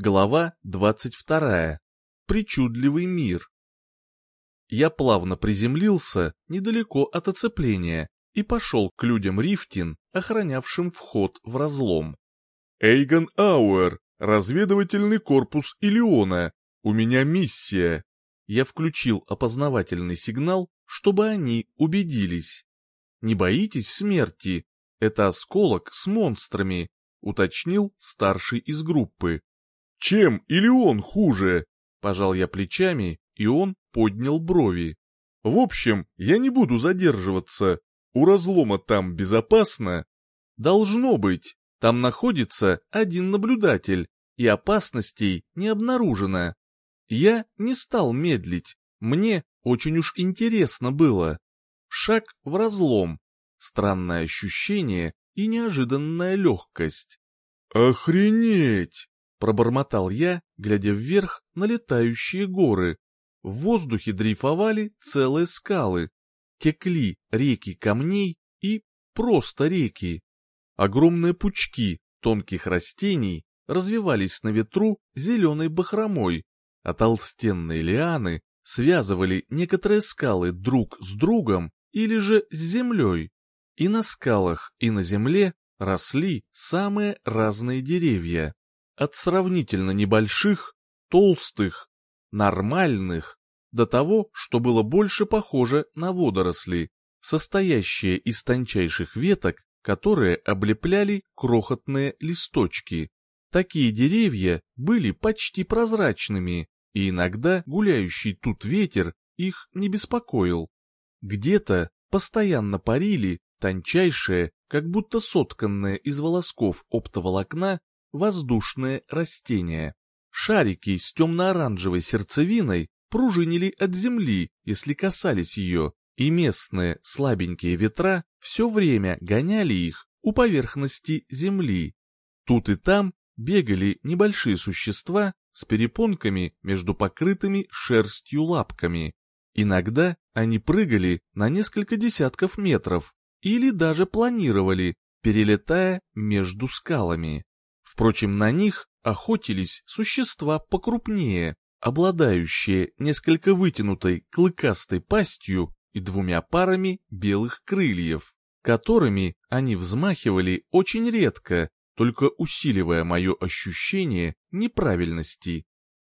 Глава 22. Причудливый мир. Я плавно приземлился недалеко от оцепления и пошел к людям Рифтин, охранявшим вход в разлом. «Эйгон Ауэр, разведывательный корпус Илиона, у меня миссия». Я включил опознавательный сигнал, чтобы они убедились. «Не боитесь смерти? Это осколок с монстрами», — уточнил старший из группы. Чем или он хуже? Пожал я плечами, и он поднял брови. В общем, я не буду задерживаться. У разлома там безопасно? Должно быть. Там находится один наблюдатель, и опасностей не обнаружено. Я не стал медлить. Мне очень уж интересно было. Шаг в разлом. Странное ощущение и неожиданная легкость. «Охренеть!» Пробормотал я, глядя вверх на летающие горы. В воздухе дрейфовали целые скалы. Текли реки камней и просто реки. Огромные пучки тонких растений развивались на ветру зеленой бахромой, а толстенные лианы связывали некоторые скалы друг с другом или же с землей. И на скалах, и на земле росли самые разные деревья от сравнительно небольших, толстых, нормальных, до того, что было больше похоже на водоросли, состоящие из тончайших веток, которые облепляли крохотные листочки. Такие деревья были почти прозрачными, и иногда гуляющий тут ветер их не беспокоил. Где-то постоянно парили тончайшие, как будто сотканные из волосков оптоволокна, воздушные растения. Шарики с темно-оранжевой сердцевиной пружинили от земли, если касались ее, и местные слабенькие ветра все время гоняли их у поверхности земли. Тут и там бегали небольшие существа с перепонками между покрытыми шерстью лапками. Иногда они прыгали на несколько десятков метров или даже планировали, перелетая между скалами. Впрочем, на них охотились существа покрупнее, обладающие несколько вытянутой клыкастой пастью и двумя парами белых крыльев, которыми они взмахивали очень редко, только усиливая мое ощущение неправильности.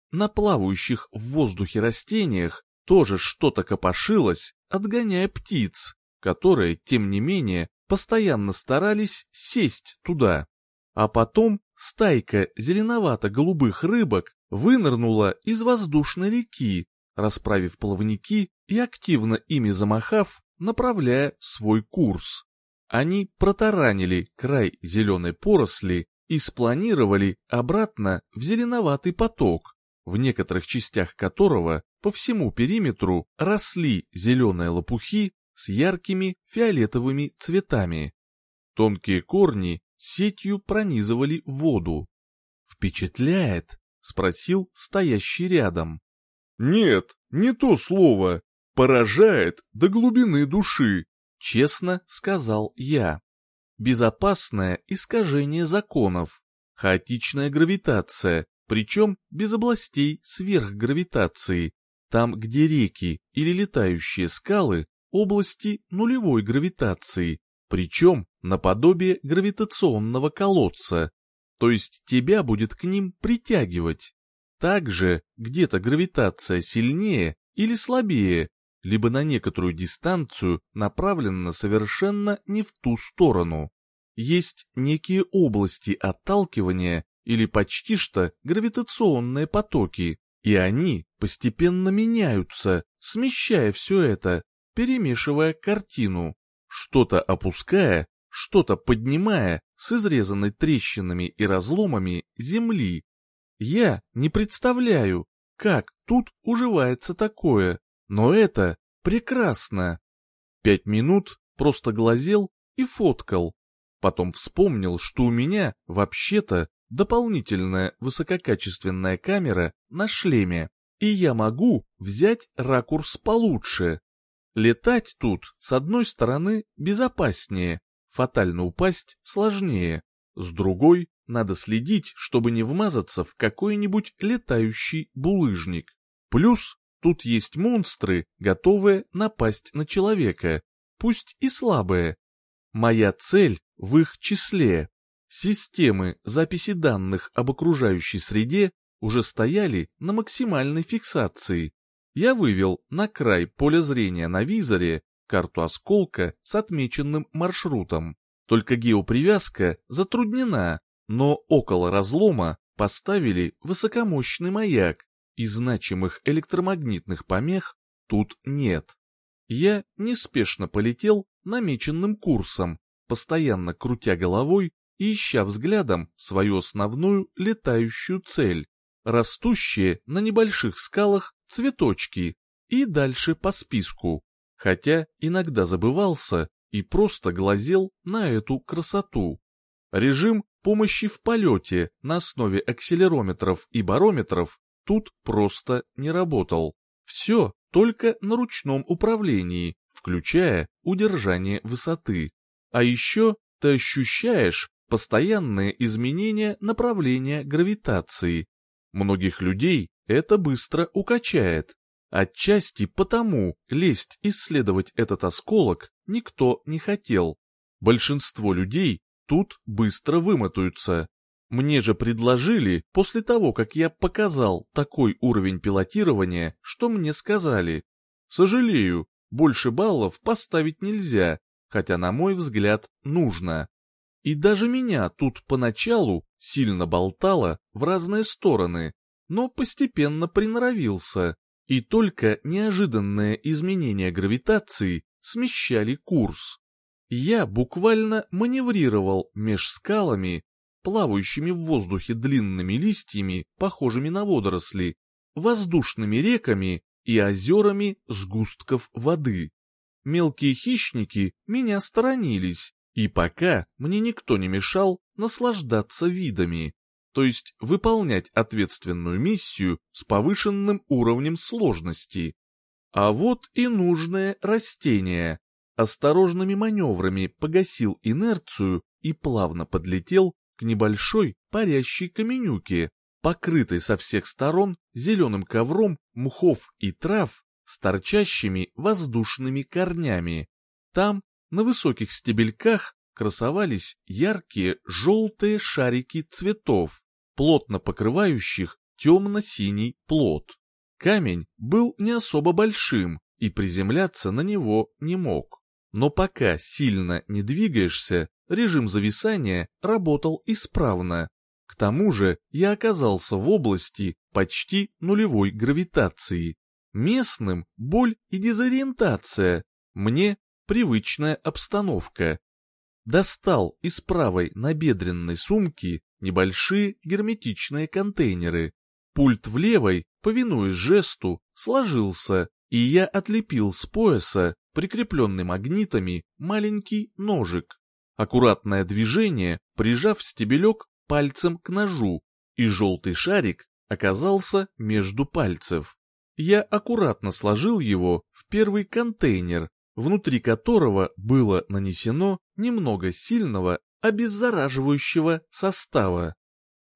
На плавающих в воздухе растениях тоже что-то копошилось, отгоняя птиц, которые, тем не менее, постоянно старались сесть туда. А потом стайка зеленовато-голубых рыбок вынырнула из воздушной реки, расправив плавники и активно ими замахав, направляя свой курс. Они протаранили край зеленой поросли и спланировали обратно в зеленоватый поток, в некоторых частях которого по всему периметру росли зеленые лопухи с яркими фиолетовыми цветами. Тонкие корни сетью пронизывали воду. «Впечатляет?» — спросил стоящий рядом. «Нет, не то слово. Поражает до глубины души», — честно сказал я. «Безопасное искажение законов, хаотичная гравитация, причем без областей сверхгравитации. Там, где реки или летающие скалы, области нулевой гравитации, причем наподобие гравитационного колодца, то есть тебя будет к ним притягивать. Также где-то гравитация сильнее или слабее, либо на некоторую дистанцию направлена совершенно не в ту сторону. Есть некие области отталкивания или почти что гравитационные потоки, и они постепенно меняются, смещая все это, перемешивая картину что-то опуская, что-то поднимая с изрезанной трещинами и разломами земли. Я не представляю, как тут уживается такое, но это прекрасно. Пять минут просто глазел и фоткал. Потом вспомнил, что у меня, вообще-то, дополнительная высококачественная камера на шлеме, и я могу взять ракурс получше. Летать тут, с одной стороны, безопаснее, фатально упасть сложнее, с другой надо следить, чтобы не вмазаться в какой-нибудь летающий булыжник. Плюс тут есть монстры, готовые напасть на человека, пусть и слабые. Моя цель в их числе. Системы записи данных об окружающей среде уже стояли на максимальной фиксации. Я вывел на край поля зрения на визоре карту осколка с отмеченным маршрутом. Только геопривязка затруднена, но около разлома поставили высокомощный маяк, и значимых электромагнитных помех тут нет. Я неспешно полетел намеченным курсом, постоянно крутя головой и ища взглядом свою основную летающую цель, растущие на небольших скалах цветочки, и дальше по списку, хотя иногда забывался и просто глазел на эту красоту. Режим помощи в полете на основе акселерометров и барометров тут просто не работал. Все только на ручном управлении, включая удержание высоты. А еще ты ощущаешь постоянные изменения направления гравитации. Многих людей это быстро укачает. Отчасти потому лезть исследовать этот осколок никто не хотел. Большинство людей тут быстро вымотаются. Мне же предложили, после того, как я показал такой уровень пилотирования, что мне сказали. Сожалею, больше баллов поставить нельзя, хотя, на мой взгляд, нужно. И даже меня тут поначалу сильно болтало в разные стороны, но постепенно приноровился, и только неожиданное изменение гравитации смещали курс. Я буквально маневрировал меж скалами, плавающими в воздухе длинными листьями, похожими на водоросли, воздушными реками и озерами сгустков воды. Мелкие хищники меня сторонились, и пока мне никто не мешал наслаждаться видами, то есть выполнять ответственную миссию с повышенным уровнем сложности. А вот и нужное растение. Осторожными маневрами погасил инерцию и плавно подлетел к небольшой парящей каменюке, покрытой со всех сторон зеленым ковром мхов и трав с торчащими воздушными корнями. Там, на высоких стебельках, красовались яркие желтые шарики цветов, плотно покрывающих темно-синий плод. Камень был не особо большим и приземляться на него не мог. Но пока сильно не двигаешься, режим зависания работал исправно. К тому же я оказался в области почти нулевой гравитации. Местным боль и дезориентация, мне привычная обстановка. Достал из правой набедренной сумки небольшие герметичные контейнеры, Пульт в левой, повинуясь жесту, сложился, и я отлепил с пояса, прикрепленный магнитами, маленький ножик. Аккуратное движение, прижав стебелек пальцем к ножу, и желтый шарик оказался между пальцев. Я аккуратно сложил его в первый контейнер, внутри которого было нанесено немного сильного обеззараживающего состава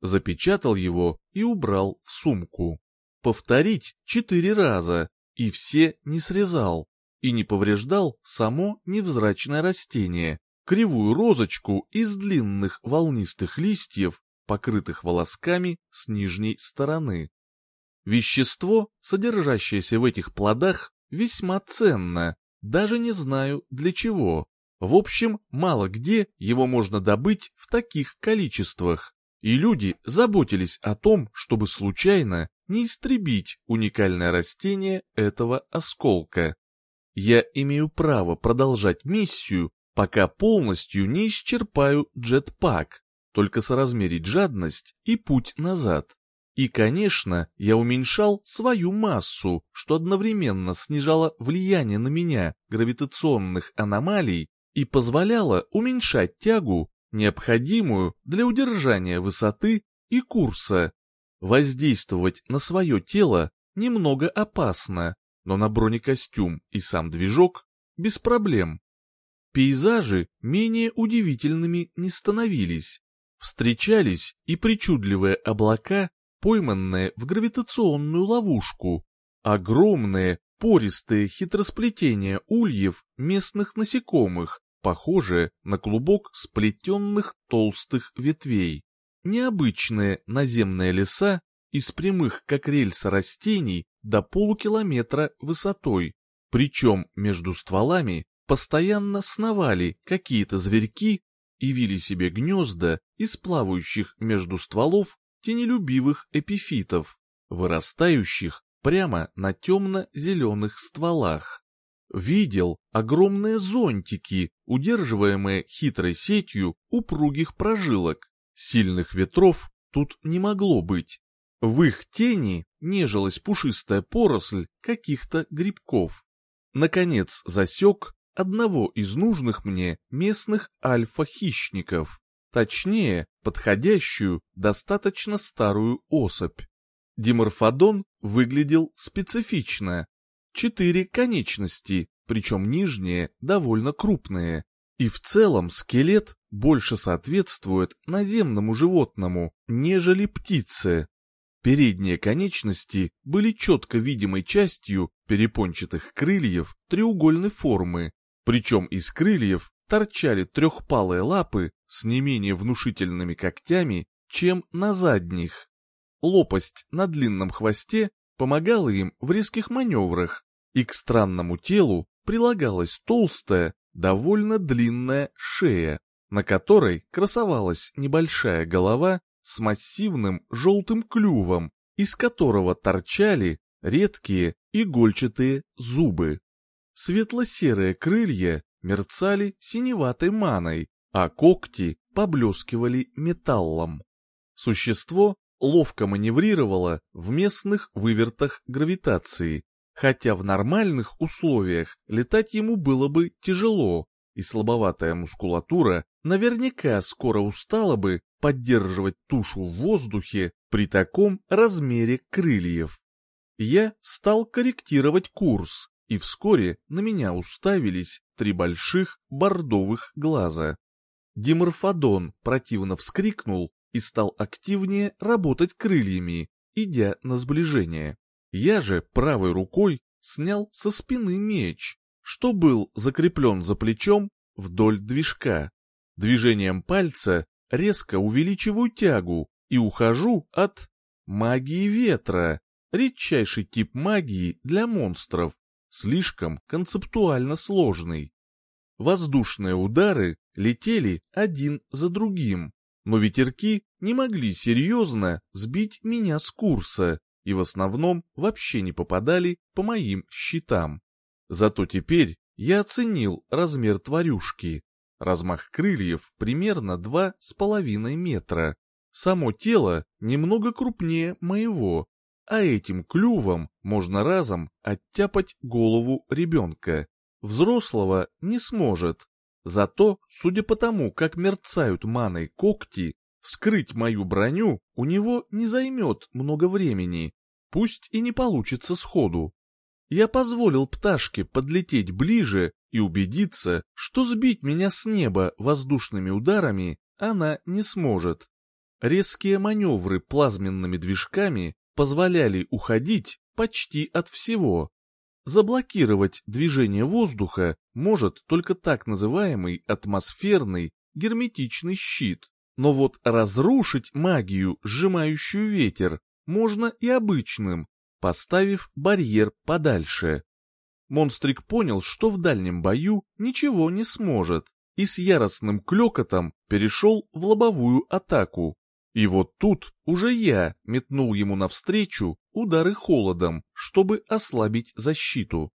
запечатал его и убрал в сумку. Повторить четыре раза, и все не срезал, и не повреждал само невзрачное растение, кривую розочку из длинных волнистых листьев, покрытых волосками с нижней стороны. Вещество, содержащееся в этих плодах, весьма ценно, даже не знаю для чего. В общем, мало где его можно добыть в таких количествах и люди заботились о том, чтобы случайно не истребить уникальное растение этого осколка. Я имею право продолжать миссию, пока полностью не исчерпаю джетпак, только соразмерить жадность и путь назад. И, конечно, я уменьшал свою массу, что одновременно снижало влияние на меня гравитационных аномалий и позволяло уменьшать тягу необходимую для удержания высоты и курса. Воздействовать на свое тело немного опасно, но на бронекостюм и сам движок без проблем. Пейзажи менее удивительными не становились. Встречались и причудливые облака, пойманные в гравитационную ловушку, огромные пористые хитросплетения ульев местных насекомых, похожие на клубок сплетенных толстых ветвей. Необычные наземные леса из прямых как рельса растений до полукилометра высотой, причем между стволами постоянно сновали какие-то зверьки и вили себе гнезда из плавающих между стволов тенелюбивых эпифитов, вырастающих прямо на темно-зеленых стволах. Видел огромные зонтики, удерживаемые хитрой сетью упругих прожилок. Сильных ветров тут не могло быть. В их тени нежилась пушистая поросль каких-то грибков. Наконец засек одного из нужных мне местных альфа-хищников, точнее, подходящую, достаточно старую особь. Диморфодон выглядел специфично. Четыре конечности, причем нижние довольно крупные, и в целом скелет больше соответствует наземному животному, нежели птице. Передние конечности были четко видимой частью перепончатых крыльев треугольной формы, причем из крыльев торчали трехпалые лапы с не менее внушительными когтями, чем на задних. Лопасть на длинном хвосте помогала им в резких маневрах, и к странному телу прилагалась толстая, довольно длинная шея, на которой красовалась небольшая голова с массивным желтым клювом, из которого торчали редкие игольчатые зубы. Светло-серые крылья мерцали синеватой маной, а когти поблескивали металлом. Существо ловко маневрировало в местных вывертах гравитации, хотя в нормальных условиях летать ему было бы тяжело, и слабоватая мускулатура наверняка скоро устала бы поддерживать тушу в воздухе при таком размере крыльев. Я стал корректировать курс, и вскоре на меня уставились три больших бордовых глаза. Диморфодон противно вскрикнул и стал активнее работать крыльями, идя на сближение. Я же правой рукой снял со спины меч, что был закреплен за плечом вдоль движка. Движением пальца резко увеличиваю тягу и ухожу от магии ветра, редчайший тип магии для монстров, слишком концептуально сложный. Воздушные удары летели один за другим, но ветерки не могли серьезно сбить меня с курса и в основном вообще не попадали по моим щитам. Зато теперь я оценил размер тварюшки. Размах крыльев примерно два с половиной метра. Само тело немного крупнее моего, а этим клювом можно разом оттяпать голову ребенка. Взрослого не сможет. Зато, судя по тому, как мерцают маной когти, вскрыть мою броню у него не займет много времени, пусть и не получится сходу. Я позволил пташке подлететь ближе и убедиться, что сбить меня с неба воздушными ударами она не сможет. Резкие маневры плазменными движками позволяли уходить почти от всего. Заблокировать движение воздуха может только так называемый атмосферный герметичный щит. Но вот разрушить магию, сжимающую ветер, можно и обычным, поставив барьер подальше. Монстрик понял, что в дальнем бою ничего не сможет, и с яростным клёкотом перешел в лобовую атаку. И вот тут уже я метнул ему навстречу удары холодом, чтобы ослабить защиту.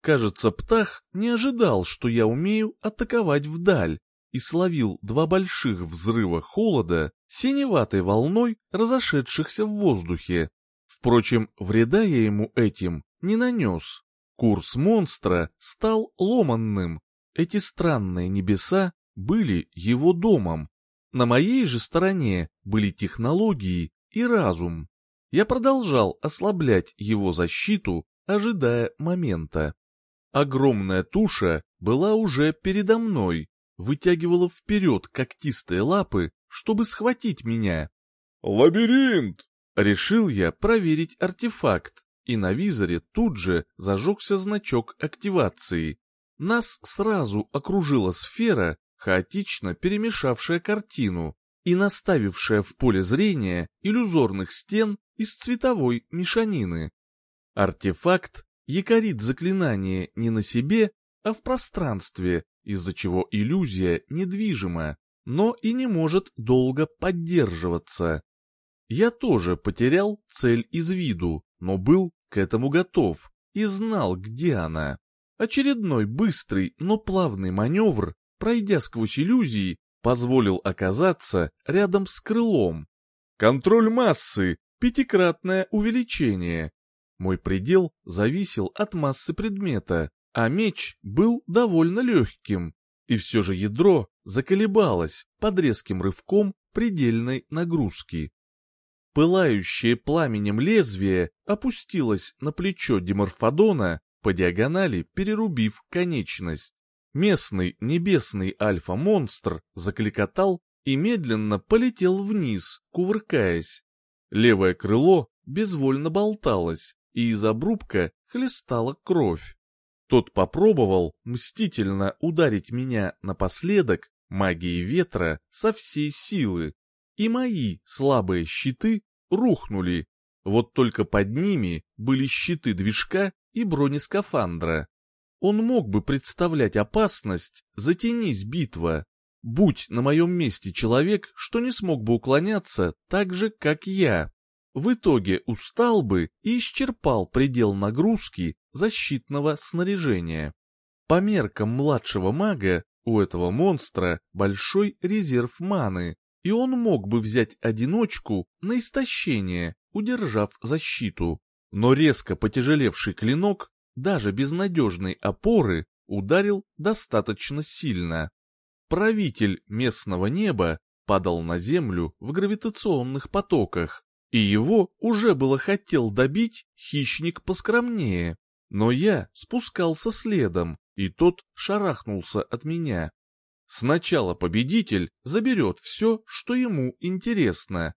Кажется, Птах не ожидал, что я умею атаковать вдаль, и словил два больших взрыва холода синеватой волной, разошедшихся в воздухе. Впрочем, вреда я ему этим не нанес. Курс монстра стал ломанным. Эти странные небеса были его домом, на моей же стороне были технологии и разум. Я продолжал ослаблять его защиту, ожидая момента. Огромная туша была уже передо мной, вытягивала вперед когтистые лапы, чтобы схватить меня. «Лабиринт!» Решил я проверить артефакт, и на визоре тут же зажегся значок активации. Нас сразу окружила сфера, хаотично перемешавшая картину и наставившая в поле зрения иллюзорных стен из цветовой мешанины. Артефакт якорит заклинание не на себе, а в пространстве, из-за чего иллюзия недвижима, но и не может долго поддерживаться. Я тоже потерял цель из виду, но был к этому готов и знал, где она. Очередной быстрый, но плавный маневр, пройдя сквозь иллюзии, позволил оказаться рядом с крылом. Контроль массы, пятикратное увеличение. Мой предел зависел от массы предмета, а меч был довольно легким, и все же ядро заколебалось под резким рывком предельной нагрузки. Пылающее пламенем лезвие опустилось на плечо Деморфодона, по диагонали перерубив конечность. Местный небесный альфа-монстр закликотал и медленно полетел вниз, кувыркаясь. Левое крыло безвольно болталось, и из обрубка хлестала кровь. Тот попробовал мстительно ударить меня напоследок магией ветра со всей силы, и мои слабые щиты рухнули. Вот только под ними были щиты движка и бронескафандра. Он мог бы представлять опасность, затянись битва. Будь на моем месте человек, что не смог бы уклоняться так же, как я. В итоге устал бы и исчерпал предел нагрузки защитного снаряжения. По меркам младшего мага, у этого монстра большой резерв маны, и он мог бы взять одиночку на истощение, удержав защиту. Но резко потяжелевший клинок даже без надежной опоры, ударил достаточно сильно. Правитель местного неба падал на землю в гравитационных потоках, и его уже было хотел добить хищник поскромнее. Но я спускался следом, и тот шарахнулся от меня. Сначала победитель заберет все, что ему интересно.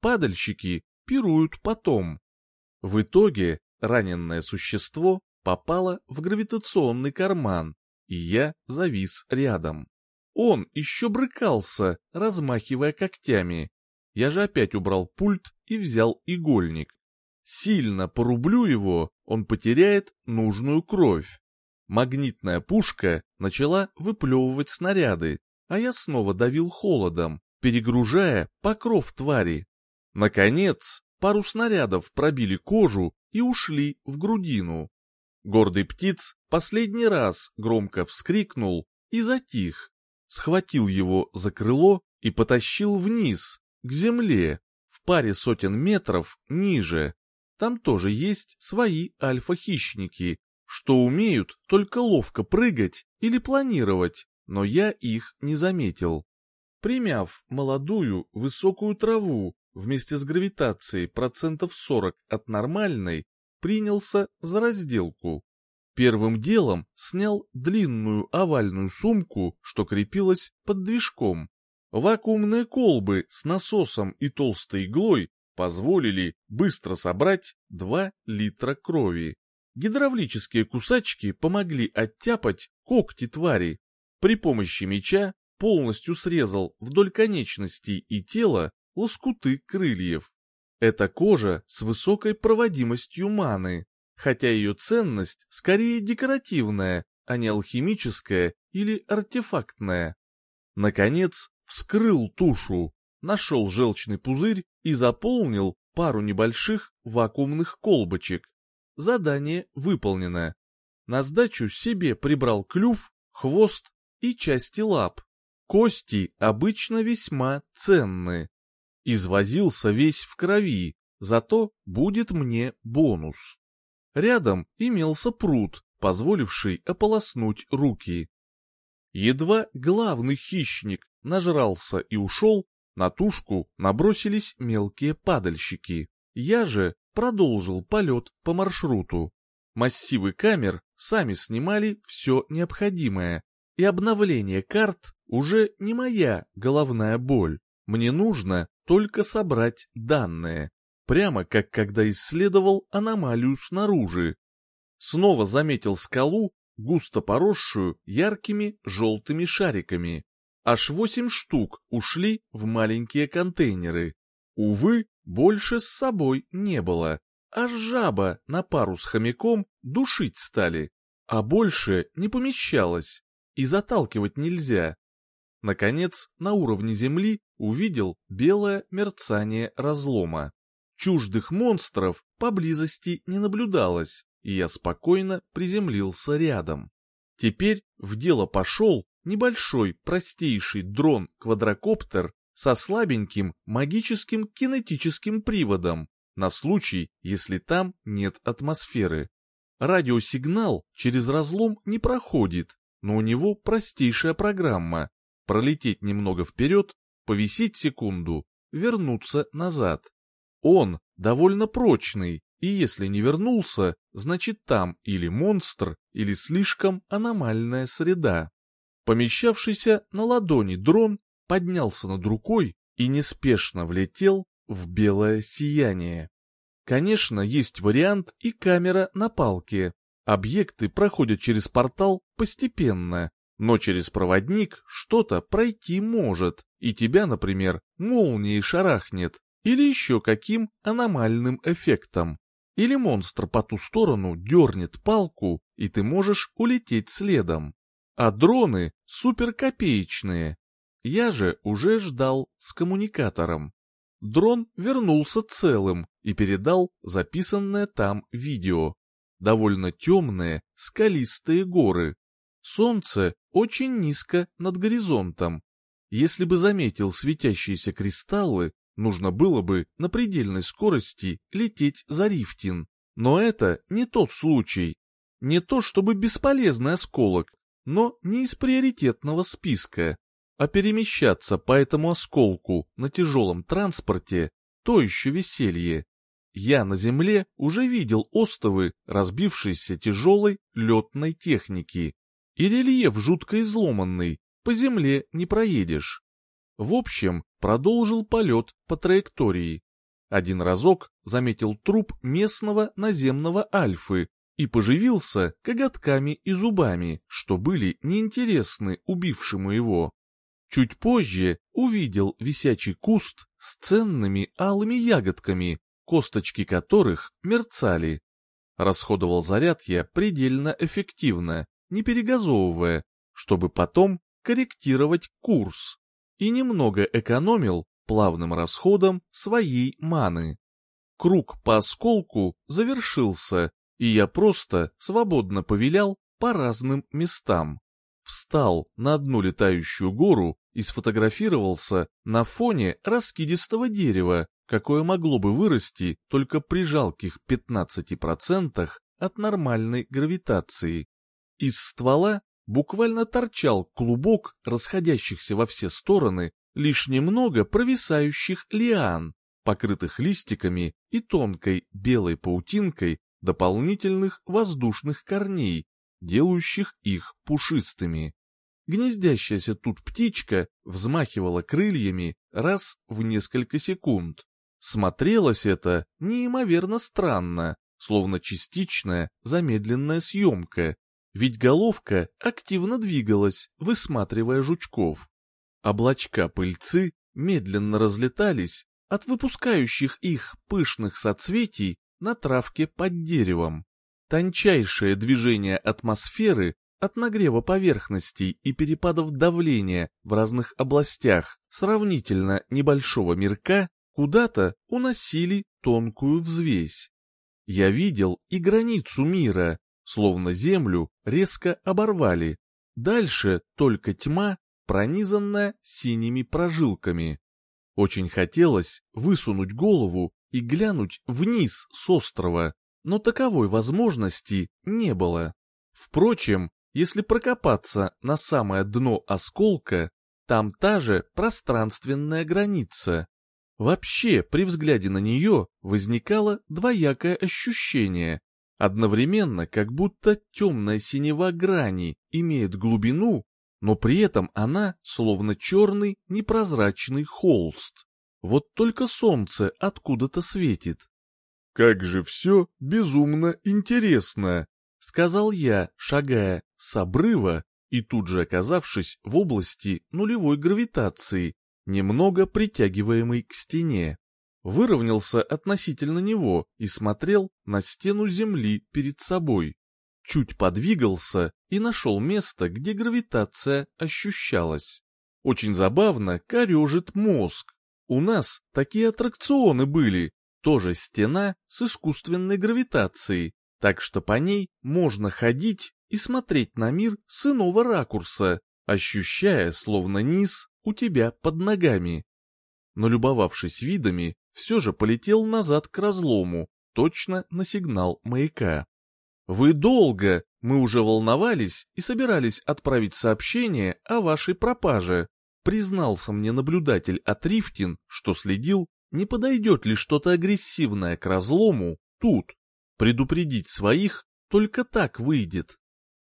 Падальщики пируют потом. В итоге раненное существо попала в гравитационный карман, и я завис рядом. Он еще брыкался, размахивая когтями. Я же опять убрал пульт и взял игольник. Сильно порублю его, он потеряет нужную кровь. Магнитная пушка начала выплевывать снаряды, а я снова давил холодом, перегружая покров твари. Наконец, пару снарядов пробили кожу и ушли в грудину. Гордый птиц последний раз громко вскрикнул и затих, схватил его за крыло и потащил вниз, к земле, в паре сотен метров ниже. Там тоже есть свои альфа-хищники, что умеют только ловко прыгать или планировать, но я их не заметил. Примяв молодую высокую траву вместе с гравитацией процентов 40 от нормальной, принялся за разделку. Первым делом снял длинную овальную сумку, что крепилась под движком. Вакуумные колбы с насосом и толстой иглой позволили быстро собрать 2 литра крови. Гидравлические кусачки помогли оттяпать когти твари. При помощи меча полностью срезал вдоль конечностей и тела лоскуты крыльев. Это кожа с высокой проводимостью маны, хотя ее ценность скорее декоративная, а не алхимическая или артефактная. Наконец, вскрыл тушу, нашел желчный пузырь и заполнил пару небольших вакуумных колбочек. Задание выполнено. На сдачу себе прибрал клюв, хвост и части лап. Кости обычно весьма ценны. Извозился весь в крови, зато будет мне бонус. Рядом имелся пруд, позволивший ополоснуть руки. Едва главный хищник нажрался и ушел, на тушку набросились мелкие падальщики. Я же продолжил полет по маршруту. Массивы камер сами снимали все необходимое, и обновление карт уже не моя головная боль. Мне нужно только собрать данные, прямо как когда исследовал аномалию снаружи. Снова заметил скалу, густо поросшую яркими желтыми шариками. Аж восемь штук ушли в маленькие контейнеры. Увы, больше с собой не было. Аж жаба на пару с хомяком душить стали. А больше не помещалось. И заталкивать нельзя. Наконец, на уровне земли увидел белое мерцание разлома. Чуждых монстров поблизости не наблюдалось, и я спокойно приземлился рядом. Теперь в дело пошел небольшой простейший дрон-квадрокоптер со слабеньким магическим кинетическим приводом на случай, если там нет атмосферы. Радиосигнал через разлом не проходит, но у него простейшая программа пролететь немного вперед, повисеть секунду, вернуться назад. Он довольно прочный, и если не вернулся, значит там или монстр, или слишком аномальная среда. Помещавшийся на ладони дрон поднялся над рукой и неспешно влетел в белое сияние. Конечно, есть вариант и камера на палке. Объекты проходят через портал постепенно, но через проводник что-то пройти может, и тебя, например, молнией шарахнет, или еще каким аномальным эффектом. Или монстр по ту сторону дернет палку, и ты можешь улететь следом. А дроны суперкопеечные. Я же уже ждал с коммуникатором. Дрон вернулся целым и передал записанное там видео. Довольно темные, скалистые горы, Солнце очень низко над горизонтом. Если бы заметил светящиеся кристаллы, нужно было бы на предельной скорости лететь за Рифтин. Но это не тот случай. Не то чтобы бесполезный осколок, но не из приоритетного списка. А перемещаться по этому осколку на тяжелом транспорте – то еще веселье. Я на земле уже видел остовы разбившейся тяжелой летной техники и рельеф жутко изломанный, по земле не проедешь. В общем, продолжил полет по траектории. Один разок заметил труп местного наземного альфы и поживился коготками и зубами, что были неинтересны убившему его. Чуть позже увидел висячий куст с ценными алыми ягодками, косточки которых мерцали. Расходовал заряд я предельно эффективно, не перегазовывая, чтобы потом корректировать курс, и немного экономил плавным расходом своей маны. Круг по осколку завершился, и я просто свободно повелял по разным местам. Встал на одну летающую гору и сфотографировался на фоне раскидистого дерева, какое могло бы вырасти только при жалких 15% от нормальной гравитации. Из ствола буквально торчал клубок расходящихся во все стороны лишь немного провисающих лиан, покрытых листиками и тонкой белой паутинкой дополнительных воздушных корней, делающих их пушистыми. Гнездящаяся тут птичка взмахивала крыльями раз в несколько секунд. Смотрелось это неимоверно странно, словно частичная замедленная съемка, ведь головка активно двигалась, высматривая жучков. Облачка пыльцы медленно разлетались от выпускающих их пышных соцветий на травке под деревом. Тончайшее движение атмосферы от нагрева поверхностей и перепадов давления в разных областях сравнительно небольшого мирка куда-то уносили тонкую взвесь. Я видел и границу мира, словно землю резко оборвали. Дальше только тьма, пронизанная синими прожилками. Очень хотелось высунуть голову и глянуть вниз с острова, но таковой возможности не было. Впрочем, если прокопаться на самое дно осколка, там та же пространственная граница. Вообще, при взгляде на нее возникало двоякое ощущение. Одновременно, как будто темная синева грани имеет глубину, но при этом она словно черный непрозрачный холст. Вот только солнце откуда-то светит. «Как же все безумно интересно!» — сказал я, шагая с обрыва и тут же оказавшись в области нулевой гравитации, немного притягиваемой к стене. Выровнялся относительно него и смотрел на стену Земли перед собой. Чуть подвигался и нашел место, где гравитация ощущалась. Очень забавно корежит мозг. У нас такие аттракционы были, тоже стена с искусственной гравитацией, так что по ней можно ходить и смотреть на мир с иного ракурса, ощущая, словно низ у тебя под ногами. Но любовавшись видами, все же полетел назад к разлому, точно на сигнал маяка. «Вы долго, мы уже волновались и собирались отправить сообщение о вашей пропаже», признался мне наблюдатель от Рифтин, что следил, не подойдет ли что-то агрессивное к разлому тут. Предупредить своих только так выйдет.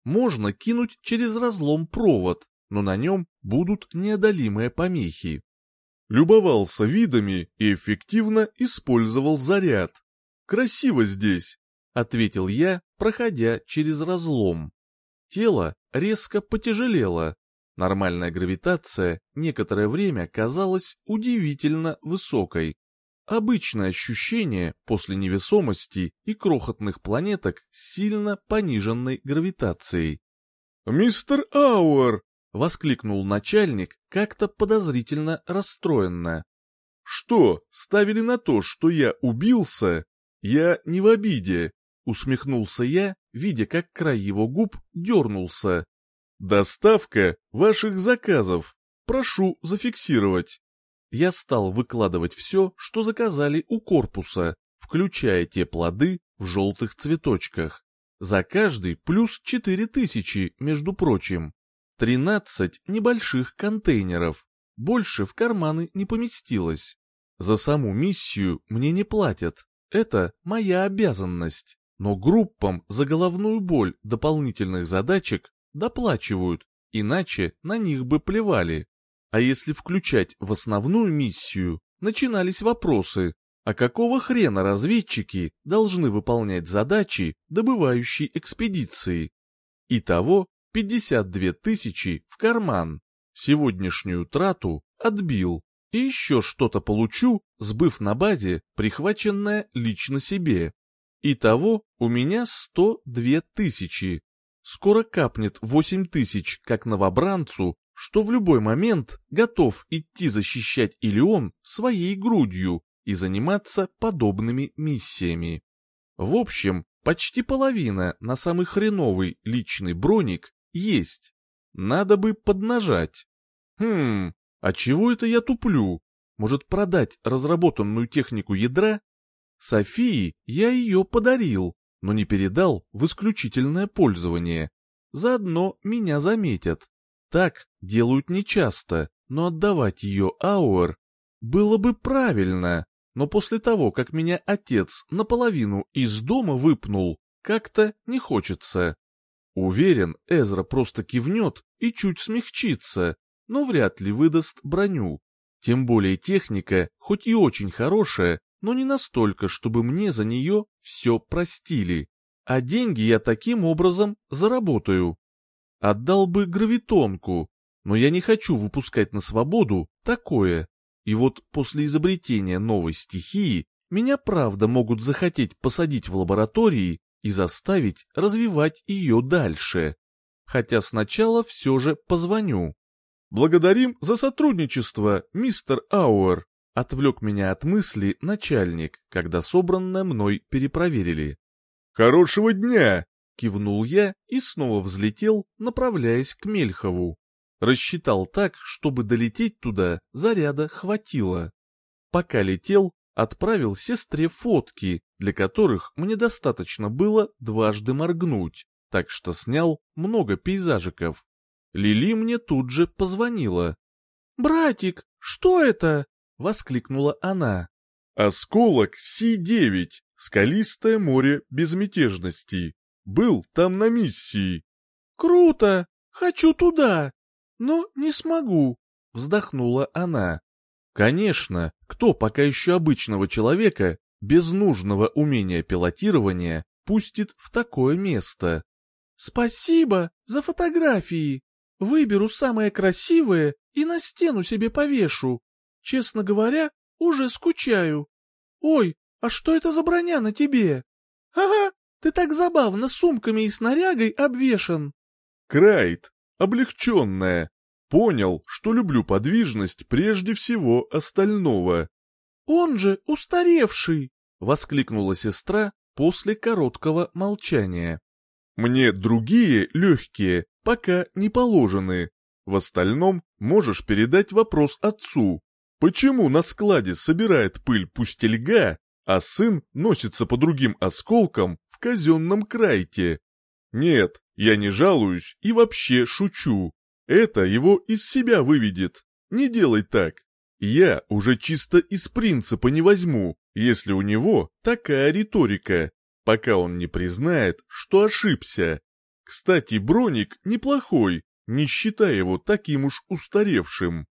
Можно кинуть через разлом провод, но на нем будут неодолимые помехи. Любовался видами и эффективно использовал заряд. Красиво здесь, ответил я, проходя через разлом. Тело резко потяжелело. Нормальная гравитация некоторое время казалась удивительно высокой. Обычное ощущение после невесомости и крохотных планеток с сильно пониженной гравитацией. «Мистер Ауэр!» — воскликнул начальник, как-то подозрительно расстроенно. «Что, ставили на то, что я убился? Я не в обиде», — усмехнулся я, видя, как край его губ дернулся. «Доставка ваших заказов. Прошу зафиксировать» я стал выкладывать все, что заказали у корпуса, включая те плоды в желтых цветочках. За каждый плюс четыре тысячи, между прочим. Тринадцать небольших контейнеров. Больше в карманы не поместилось. За саму миссию мне не платят. Это моя обязанность. Но группам за головную боль дополнительных задачек доплачивают, иначе на них бы плевали. А если включать в основную миссию, начинались вопросы, а какого хрена разведчики должны выполнять задачи добывающей экспедиции? Итого 52 тысячи в карман. Сегодняшнюю трату отбил. И еще что-то получу, сбыв на базе, прихваченное лично себе. Итого у меня 102 тысячи. Скоро капнет 8 тысяч как новобранцу что в любой момент готов идти защищать Илион своей грудью и заниматься подобными миссиями. В общем, почти половина на самый хреновый личный броник есть. Надо бы поднажать. Хм, а чего это я туплю? Может продать разработанную технику ядра? Софии я ее подарил, но не передал в исключительное пользование. Заодно меня заметят. Так делают нечасто, но отдавать ее Ауэр было бы правильно. Но после того, как меня отец наполовину из дома выпнул, как-то не хочется. Уверен, Эзра просто кивнет и чуть смягчится, но вряд ли выдаст броню. Тем более техника, хоть и очень хорошая, но не настолько, чтобы мне за нее все простили. А деньги я таким образом заработаю. Отдал бы гравитонку, но я не хочу выпускать на свободу такое. И вот после изобретения новой стихии меня правда могут захотеть посадить в лаборатории и заставить развивать ее дальше. Хотя сначала все же позвоню. «Благодарим за сотрудничество, мистер Ауэр», отвлек меня от мысли начальник, когда собранное мной перепроверили. «Хорошего дня!» Кивнул я и снова взлетел, направляясь к Мельхову. Рассчитал так, чтобы долететь туда заряда хватило. Пока летел, отправил сестре фотки, для которых мне достаточно было дважды моргнуть, так что снял много пейзажиков. Лили мне тут же позвонила. «Братик, что это?» — воскликнула она. «Осколок Си-9, скалистое море безмятежности. Был там на миссии. Круто! Хочу туда! но не смогу», — вздохнула она. Конечно, кто пока еще обычного человека, без нужного умения пилотирования, пустит в такое место? «Спасибо за фотографии. Выберу самое красивое и на стену себе повешу. Честно говоря, уже скучаю. Ой, а что это за броня на тебе? Ага, ты так забавно сумками и снарягой обвешан. Крайт, облегченная. Понял, что люблю подвижность прежде всего остального. Он же устаревший, воскликнула сестра после короткого молчания. Мне другие легкие пока не положены. В остальном можешь передать вопрос отцу. Почему на складе собирает пыль пустельга, а сын носится по другим осколкам в казенном крайте? Нет, я не жалуюсь и вообще шучу. Это его из себя выведет. Не делай так. Я уже чисто из принципа не возьму, если у него такая риторика, пока он не признает, что ошибся. Кстати, броник неплохой, не считая его таким уж устаревшим.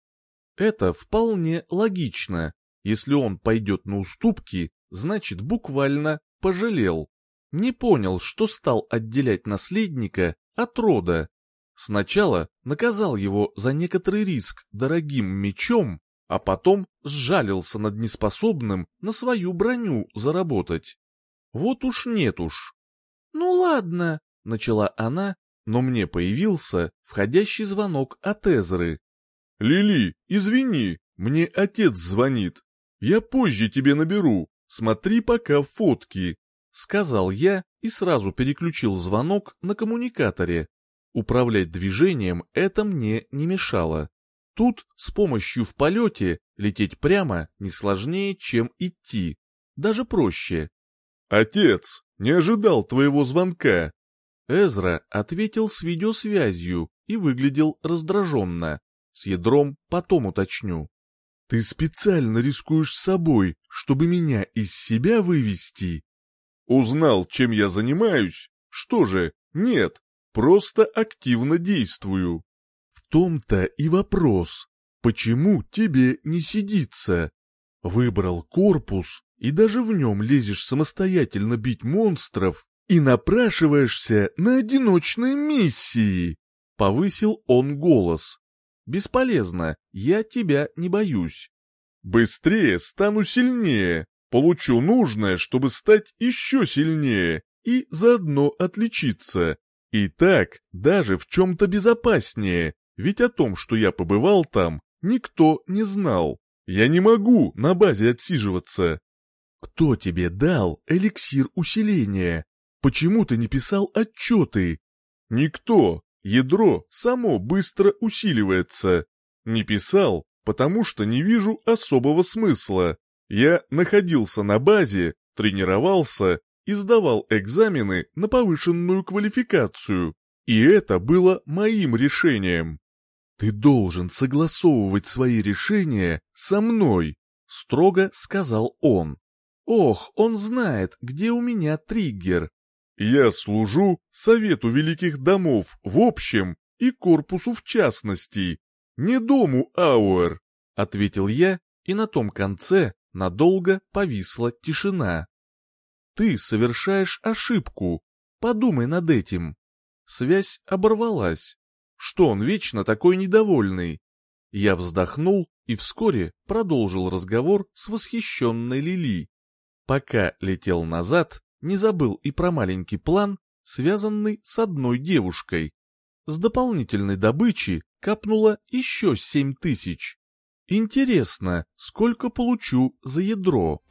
Это вполне логично. Если он пойдет на уступки, значит буквально пожалел. Не понял, что стал отделять наследника от рода. Сначала наказал его за некоторый риск дорогим мечом, а потом сжалился над неспособным на свою броню заработать. Вот уж нет уж. «Ну ладно», — начала она, но мне появился входящий звонок от Эзры. «Лили, извини, мне отец звонит. Я позже тебе наберу, смотри пока фотки», — сказал я и сразу переключил звонок на коммуникаторе. Управлять движением это мне не мешало. Тут с помощью в полете лететь прямо не сложнее, чем идти. Даже проще. «Отец, не ожидал твоего звонка!» Эзра ответил с видеосвязью и выглядел раздраженно. С ядром потом уточню. «Ты специально рискуешь собой, чтобы меня из себя вывести?» «Узнал, чем я занимаюсь? Что же, нет, просто активно действую». «В том-то и вопрос, почему тебе не сидится?» Выбрал корпус и даже в нем лезешь самостоятельно бить монстров и напрашиваешься на одиночные миссии. Повысил он голос. Бесполезно, я тебя не боюсь. Быстрее стану сильнее, получу нужное, чтобы стать еще сильнее и заодно отличиться. И так даже в чем-то безопаснее, ведь о том, что я побывал там, никто не знал. Я не могу на базе отсиживаться. Кто тебе дал эликсир усиления? Почему ты не писал отчеты? Никто. Ядро само быстро усиливается. Не писал, потому что не вижу особого смысла. Я находился на базе, тренировался и сдавал экзамены на повышенную квалификацию. И это было моим решением. Ты должен согласовывать свои решения со мной, строго сказал он. Ох, он знает, где у меня триггер. Я служу Совету Великих Домов в общем и корпусу в частности, не дому Ауэр, ответил я, и на том конце надолго повисла тишина. Ты совершаешь ошибку, подумай над этим. Связь оборвалась. Что он вечно такой недовольный? Я вздохнул и вскоре продолжил разговор с восхищенной Лили. Пока летел назад, не забыл и про маленький план, связанный с одной девушкой. С дополнительной добычи капнуло еще семь тысяч. Интересно, сколько получу за ядро?